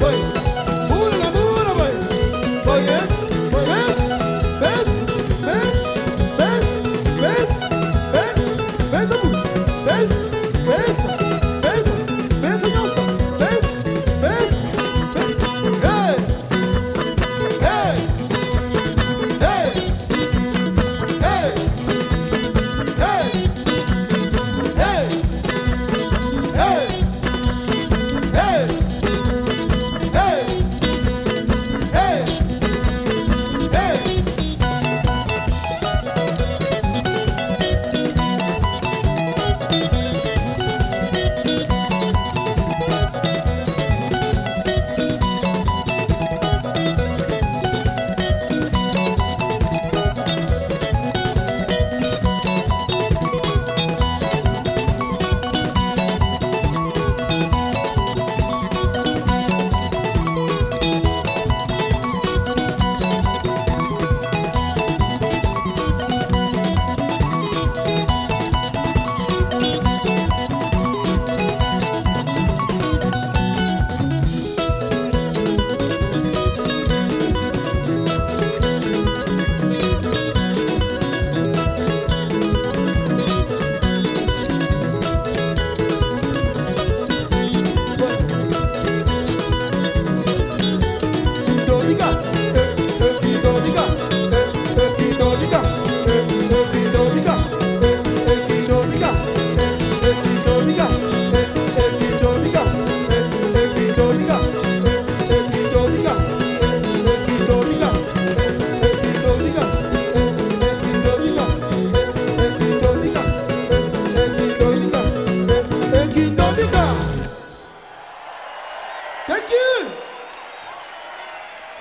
way.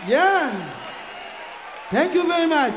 Yeah. Thank you very much.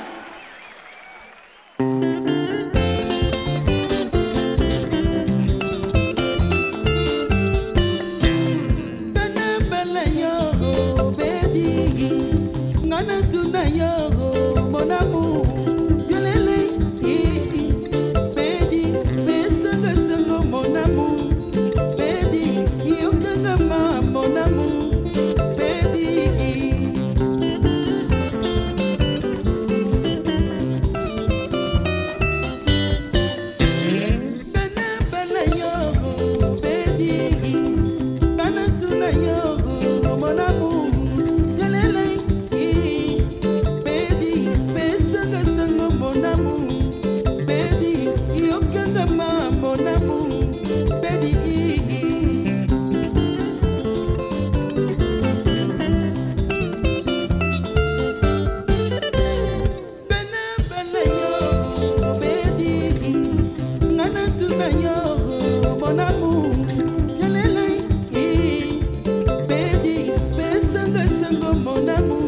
Mon amour,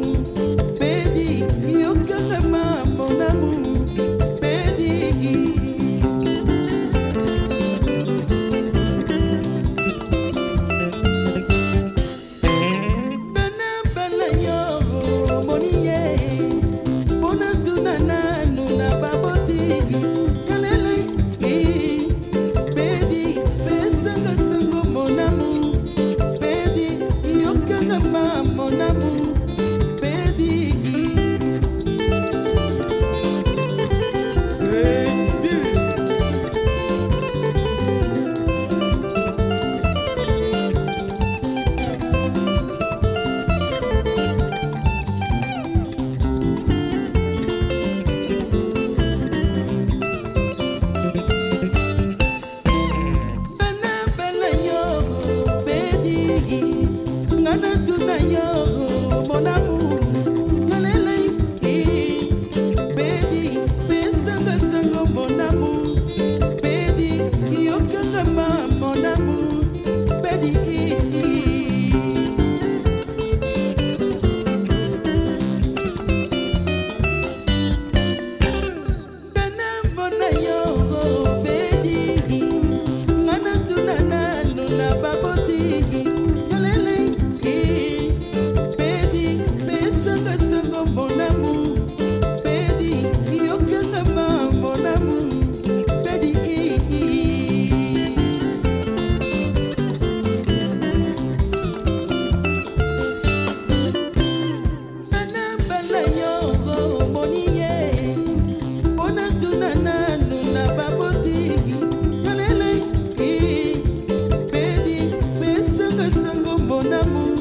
mon amour